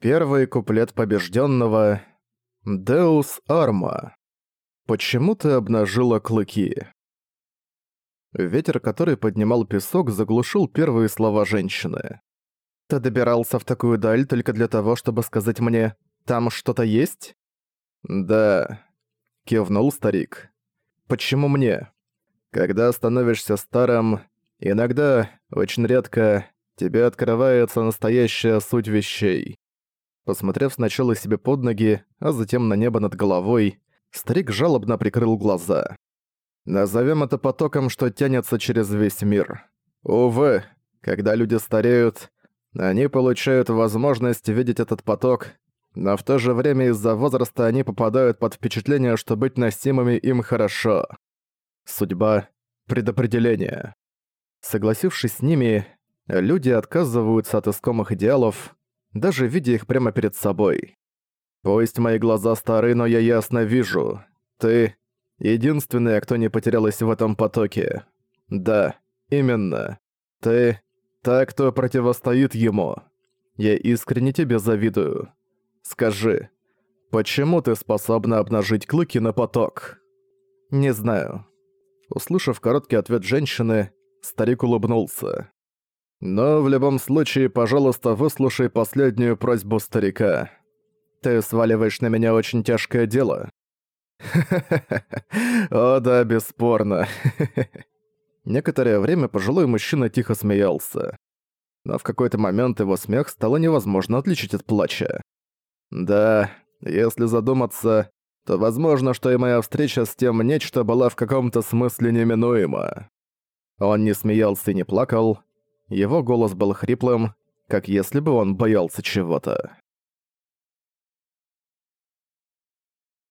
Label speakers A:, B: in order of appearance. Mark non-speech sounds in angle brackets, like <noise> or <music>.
A: Первый куплет побежденного «Deus Arma». Почему ты обнажила клыки? Ветер, который поднимал песок, заглушил первые слова женщины. «Ты добирался в такую даль только для того, чтобы сказать мне, там что-то есть?» «Да», — кивнул старик. «Почему мне? Когда становишься старым, иногда, очень редко, тебе открывается настоящая суть вещей. Посмотрев сначала себе под ноги, а затем на небо над головой, старик жалобно прикрыл глаза. Назовем это потоком, что тянется через весь мир. Увы, когда люди стареют, они получают возможность видеть этот поток, но в то же время из-за возраста они попадают под впечатление, что быть носимыми им хорошо. Судьба — предопределение. Согласившись с ними, люди отказываются от искомых идеалов, даже видя их прямо перед собой. Пусть мои глаза стары, но я ясно вижу. Ты — единственная, кто не потерялась в этом потоке. Да, именно. Ты — та, кто противостоит ему. Я искренне тебе завидую. Скажи, почему ты способна обнажить клыки на поток? Не знаю. Услышав короткий ответ женщины, старик улыбнулся. Но в любом случае, пожалуйста, выслушай последнюю просьбу старика. Ты сваливаешь на меня очень тяжкое дело. <laughs> О да, бесспорно. <laughs> Некоторое время пожилой мужчина тихо смеялся. Но в какой-то момент его смех стало невозможно отличить от плача. Да, если задуматься, то возможно, что и моя встреча с тем нечто была в каком-то смысле неминуема. Он не смеялся и не плакал, его голос был хриплым, как если бы он боялся чего-то.